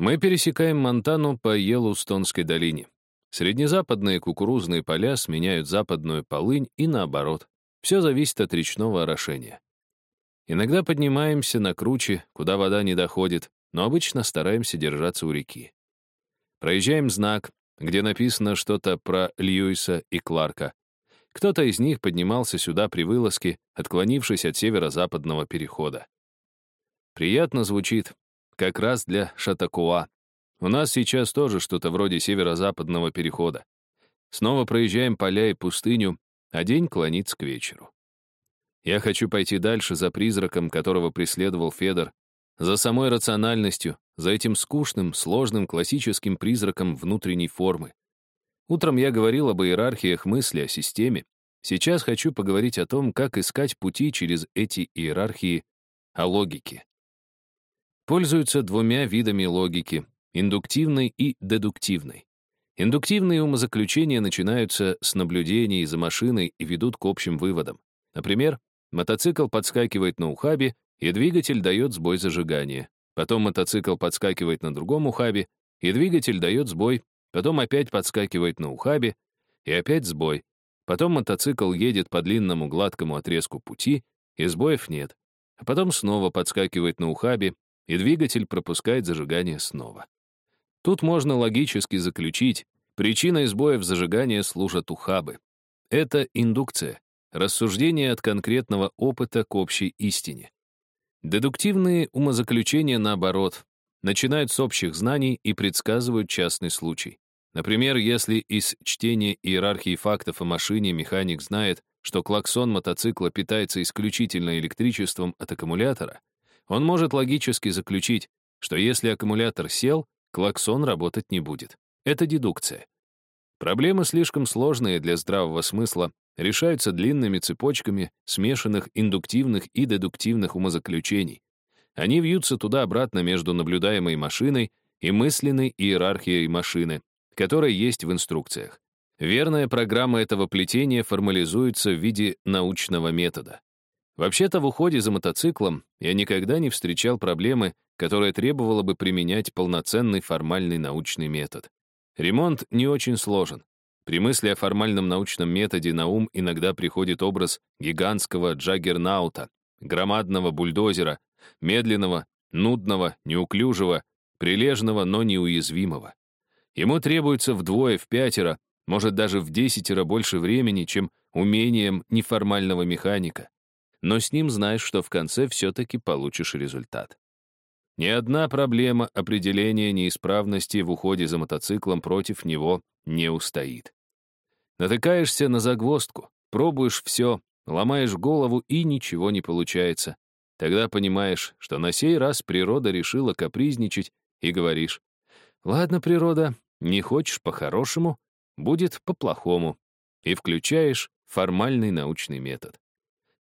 Мы пересекаем Монтану по Йеллоустонской долине. Среднезападные кукурузные поля сменяют западную полынь и наоборот. Все зависит от речного орошения. Иногда поднимаемся на круче, куда вода не доходит, но обычно стараемся держаться у реки. Проезжаем знак, где написано что-то про Льюиса и Кларка. Кто-то из них поднимался сюда при вылазке, отклонившись от северо-западного перехода. Приятно звучит, как раз для Шатакуа. У нас сейчас тоже что-то вроде северо-западного перехода. Снова проезжаем поля и пустыню, а день клонится к вечеру. Я хочу пойти дальше за призраком, которого преследовал Федор, за самой рациональностью, за этим скучным, сложным, классическим призраком внутренней формы. Утром я говорил об иерархиях мысли, о системе. Сейчас хочу поговорить о том, как искать пути через эти иерархии, о логике. Пользуются двумя видами логики — индуктивной и дедуктивной. Индуктивные умозаключения начинаются с наблюдений за машиной и ведут к общим выводам. Например, мотоцикл подскакивает на ухабе, и двигатель дает сбой зажигания. Потом мотоцикл подскакивает на другом ухабе, и двигатель дает сбой, потом опять подскакивает на ухабе, и опять сбой. Потом мотоцикл едет по длинному гладкому отрезку пути, и сбоев нет. А потом снова подскакивает на ухабе, и двигатель пропускает зажигание снова. Тут можно логически заключить, причиной сбоев зажигания служат ухабы. Это индукция, рассуждение от конкретного опыта к общей истине. Дедуктивные умозаключения, наоборот, начинают с общих знаний и предсказывают частный случай. Например, если из чтения иерархии фактов о машине механик знает, что клаксон мотоцикла питается исключительно электричеством от аккумулятора, он может логически заключить, что если аккумулятор сел, клаксон работать не будет. Это дедукция. Проблемы слишком сложные для здравого смысла, решаются длинными цепочками смешанных индуктивных и дедуктивных умозаключений. Они вьются туда-обратно между наблюдаемой машиной и мысленной иерархией машины, которая есть в инструкциях. Верная программа этого плетения формализуется в виде научного метода. Вообще-то в уходе за мотоциклом я никогда не встречал проблемы, которая требовала бы применять полноценный формальный научный метод. Ремонт не очень сложен. При мысли о формальном научном методе на ум иногда приходит образ гигантского джаггернаута, громадного бульдозера, медленного, нудного, неуклюжего, прилежного, но неуязвимого. Ему требуется вдвое, в пятеро, может даже в десятеро больше времени, чем умением неформального механика. Но с ним знаешь, что в конце все-таки получишь результат. Ни одна проблема определения неисправности в уходе за мотоциклом против него не устоит. Натыкаешься на загвоздку, пробуешь все, ломаешь голову и ничего не получается. Тогда понимаешь, что на сей раз природа решила капризничать и говоришь, «Ладно, природа, не хочешь по-хорошему, будет по-плохому». И включаешь формальный научный метод.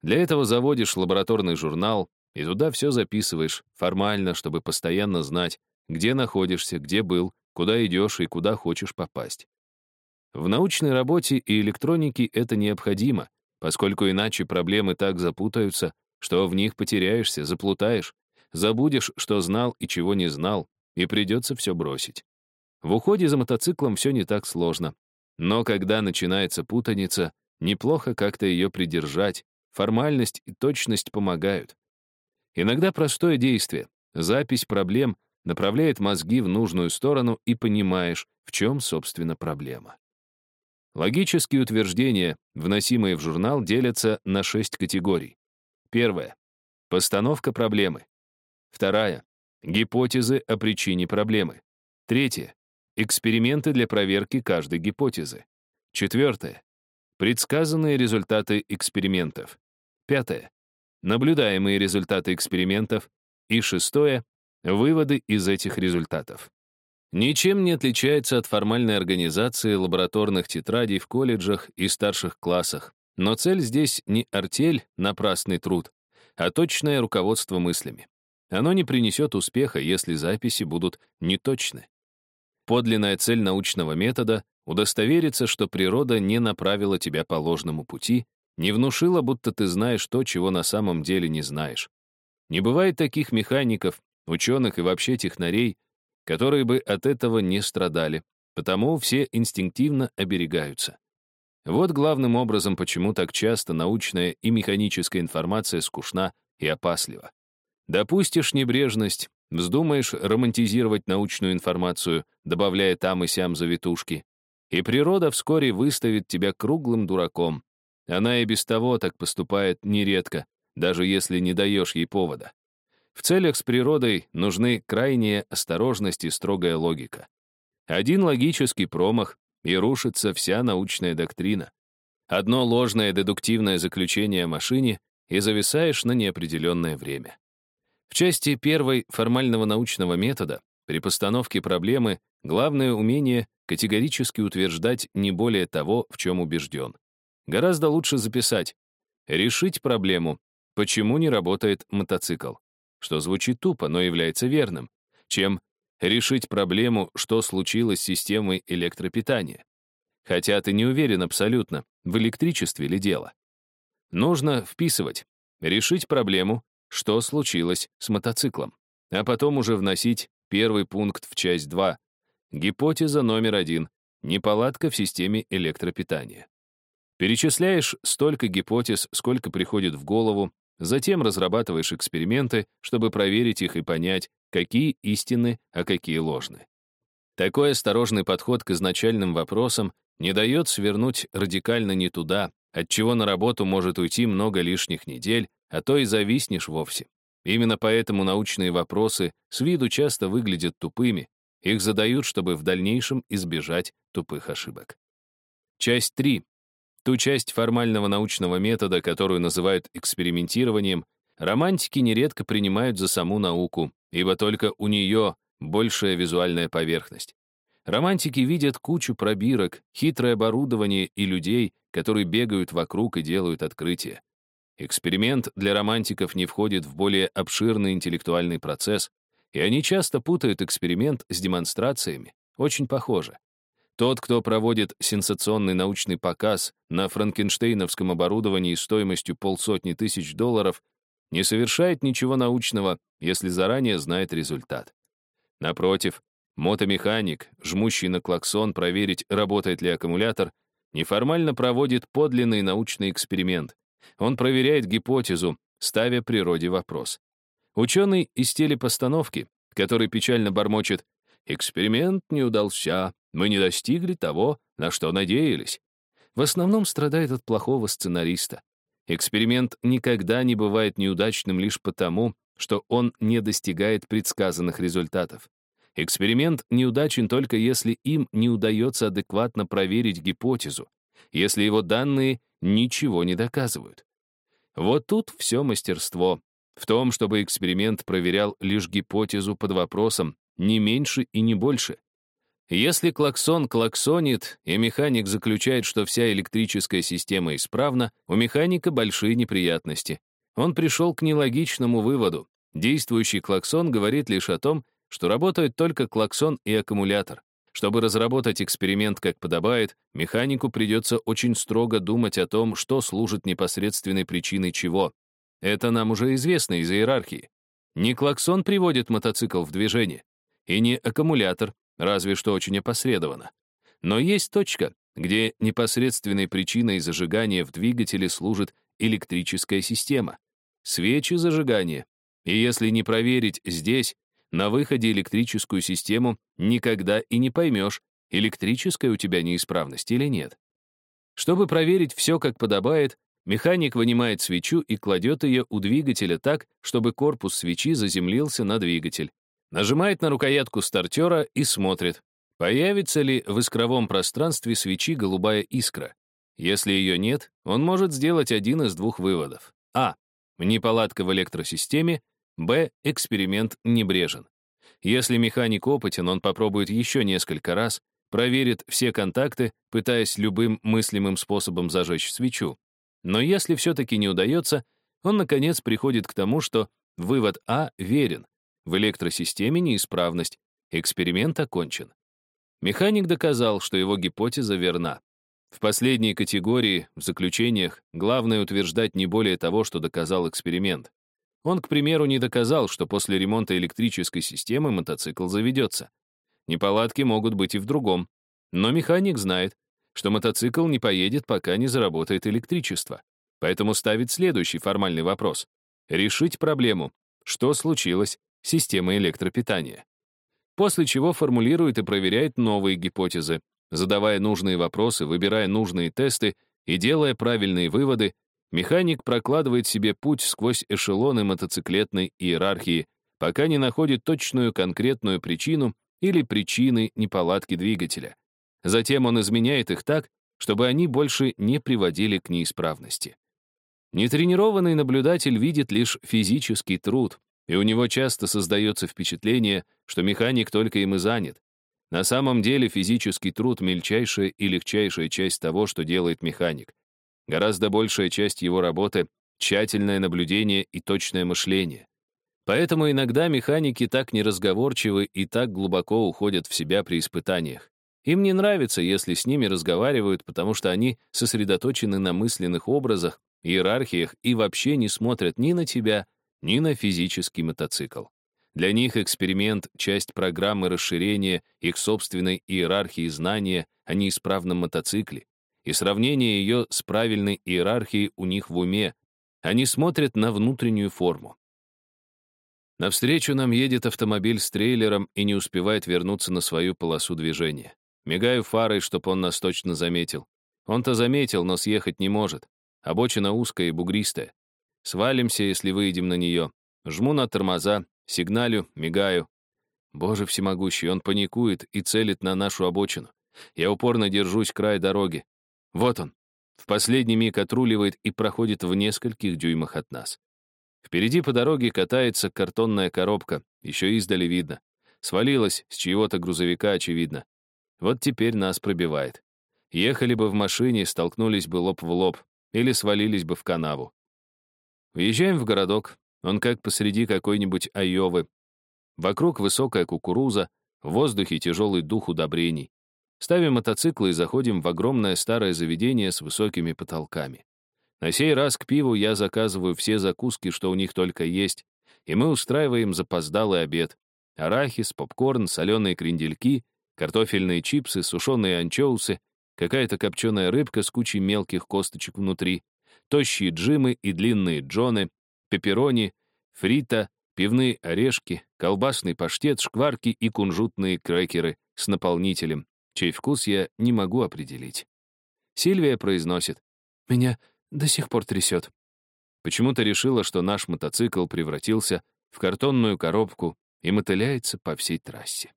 Для этого заводишь лабораторный журнал, и туда все записываешь, формально, чтобы постоянно знать, где находишься, где был, куда идешь и куда хочешь попасть. В научной работе и электронике это необходимо, поскольку иначе проблемы так запутаются, что в них потеряешься, заплутаешь, забудешь, что знал и чего не знал, и придется все бросить. В уходе за мотоциклом все не так сложно. Но когда начинается путаница, неплохо как-то ее придержать, формальность и точность помогают. Иногда простое действие, запись проблем направляет мозги в нужную сторону и понимаешь, в чем, собственно, проблема. Логические утверждения, вносимые в журнал, делятся на шесть категорий. Первая — постановка проблемы. Вторая — гипотезы о причине проблемы. Третья — эксперименты для проверки каждой гипотезы. Четвертое — предсказанные результаты экспериментов. Пятое — наблюдаемые результаты экспериментов. И шестое — выводы из этих результатов. Ничем не отличается от формальной организации лабораторных тетрадей в колледжах и старших классах. Но цель здесь не артель, напрасный труд, а точное руководство мыслями. Оно не принесет успеха, если записи будут неточны. Подлинная цель научного метода — удостовериться, что природа не направила тебя по ложному пути, не внушила, будто ты знаешь то, чего на самом деле не знаешь. Не бывает таких механиков, ученых и вообще технарей, которые бы от этого не страдали, потому все инстинктивно оберегаются. Вот главным образом, почему так часто научная и механическая информация скучна и опаслива. Допустишь небрежность, вздумаешь романтизировать научную информацию, добавляя там и сям завитушки, и природа вскоре выставит тебя круглым дураком. Она и без того так поступает нередко, даже если не даешь ей повода. В целях с природой нужны крайняя осторожность и строгая логика. Один логический промах, и рушится вся научная доктрина. Одно ложное дедуктивное заключение о машине, и зависаешь на неопределенное время. В части первой формального научного метода при постановке проблемы главное умение категорически утверждать не более того, в чем убежден. Гораздо лучше записать «решить проблему, почему не работает мотоцикл», что звучит тупо, но является верным, чем решить проблему, что случилось с системой электропитания. Хотя ты не уверен абсолютно, в электричестве ли дело. Нужно вписывать, решить проблему, что случилось с мотоциклом, а потом уже вносить первый пункт в часть 2. Гипотеза номер один — неполадка в системе электропитания. Перечисляешь столько гипотез, сколько приходит в голову, затем разрабатываешь эксперименты, чтобы проверить их и понять, какие истинны, а какие ложны. Такой осторожный подход к изначальным вопросам не дает свернуть радикально не туда, от чего на работу может уйти много лишних недель, а то и зависнешь вовсе. Именно поэтому научные вопросы с виду часто выглядят тупыми, их задают, чтобы в дальнейшем избежать тупых ошибок. Часть 3. Ту часть формального научного метода, которую называют экспериментированием, романтики нередко принимают за саму науку, ибо только у нее большая визуальная поверхность. Романтики видят кучу пробирок, хитрое оборудование и людей, которые бегают вокруг и делают открытия. Эксперимент для романтиков не входит в более обширный интеллектуальный процесс, и они часто путают эксперимент с демонстрациями. Очень похоже. Тот, кто проводит сенсационный научный показ на франкенштейновском оборудовании стоимостью полсотни тысяч долларов, не совершает ничего научного, если заранее знает результат. Напротив, мотомеханик, жмущий на клаксон проверить, работает ли аккумулятор, неформально проводит подлинный научный эксперимент. Он проверяет гипотезу, ставя природе вопрос. Ученый из телепостановки, который печально бормочет «Эксперимент не удался, мы не достигли того, на что надеялись», в основном страдает от плохого сценариста. Эксперимент никогда не бывает неудачным лишь потому, что он не достигает предсказанных результатов. Эксперимент неудачен только если им не удается адекватно проверить гипотезу, если его данные ничего не доказывают. Вот тут все мастерство. В том, чтобы эксперимент проверял лишь гипотезу под вопросом, не меньше и не больше. Если клаксон клаксонит, и механик заключает, что вся электрическая система исправна, у механика большие неприятности. Он пришел к нелогичному выводу. Действующий клаксон говорит лишь о том, что работают только клаксон и аккумулятор. Чтобы разработать эксперимент как подобает, механику придется очень строго думать о том, что служит непосредственной причиной чего. Это нам уже известно из иерархии. Не клаксон приводит мотоцикл в движение, и не аккумулятор, разве что очень опосредованно. Но есть точка, где непосредственной причиной зажигания в двигателе служит электрическая система. Свечи зажигания. И если не проверить здесь, на выходе электрическую систему никогда и не поймешь, электрическая у тебя неисправность или нет. Чтобы проверить все как подобает, механик вынимает свечу и кладет ее у двигателя так, чтобы корпус свечи заземлился на двигатель. Нажимает на рукоятку стартера и смотрит, появится ли в искровом пространстве свечи голубая искра. Если ее нет, он может сделать один из двух выводов. А. Неполадка в электросистеме. Б. Эксперимент небрежен. Если механик опытен, он попробует еще несколько раз, проверит все контакты, пытаясь любым мыслимым способом зажечь свечу. Но если все-таки не удается, он, наконец, приходит к тому, что вывод А верен, в электросистеме неисправность. Эксперимент окончен. Механик доказал, что его гипотеза верна. В последней категории, в заключениях, главное утверждать не более того, что доказал эксперимент. Он, к примеру, не доказал, что после ремонта электрической системы мотоцикл заведется. Неполадки могут быть и в другом. Но механик знает, что мотоцикл не поедет, пока не заработает электричество. Поэтому ставит следующий формальный вопрос. Решить проблему. Что случилось с системой электропитания? После чего формулирует и проверяет новые гипотезы, задавая нужные вопросы, выбирая нужные тесты и делая правильные выводы, механик прокладывает себе путь сквозь эшелоны мотоциклетной иерархии, пока не находит точную конкретную причину или причины неполадки двигателя. Затем он изменяет их так, чтобы они больше не приводили к неисправности. Нетренированный наблюдатель видит лишь физический труд, и у него часто создается впечатление, что механик только им и занят. На самом деле физический труд — мельчайшая и легчайшая часть того, что делает механик. Гораздо большая часть его работы — тщательное наблюдение и точное мышление. Поэтому иногда механики так неразговорчивы и так глубоко уходят в себя при испытаниях. Им не нравится, если с ними разговаривают, потому что они сосредоточены на мысленных образах, иерархиях и вообще не смотрят ни на тебя, ни на физический мотоцикл. Для них эксперимент — часть программы расширения их собственной иерархии знания о неисправном мотоцикле, и сравнение ее с правильной иерархией у них в уме. Они смотрят на внутреннюю форму. Навстречу нам едет автомобиль с трейлером и не успевает вернуться на свою полосу движения. Мигаю фарой, чтоб он нас точно заметил. Он-то заметил, но съехать не может. Обочина узкая и бугристая. Свалимся, если выйдем на нее. Жму на тормоза, сигналю, мигаю. Боже всемогущий, он паникует и целит на нашу обочину. Я упорно держусь край дороги. Вот он. В последний миг отруливает и проходит в нескольких дюймах от нас. Впереди по дороге катается картонная коробка, еще издали видно. Свалилась с чьего-то грузовика, очевидно. Вот теперь нас пробивает. Ехали бы в машине, столкнулись бы лоб в лоб или свалились бы в канаву. Въезжаем в городок, он как посреди какой-нибудь Айовы. Вокруг высокая кукуруза, в воздухе тяжелый дух удобрений. Ставим мотоциклы и заходим в огромное старое заведение с высокими потолками. На сей раз к пиву я заказываю все закуски, что у них только есть, и мы устраиваем запоздалый обед. Арахис, попкорн, соленые крендельки, картофельные чипсы, сушеные анчоусы, какая-то копченая рыбка с кучей мелких косточек внутри, тощие джимы и длинные джоны, пепперони, фрита, пивные орешки, колбасный паштет, шкварки и кунжутные крекеры с наполнителем, чей вкус я не могу определить. Сильвия произносит. «Меня до сих пор трясет». Почему-то решила, что наш мотоцикл превратился в картонную коробку и мотыляется по всей трассе.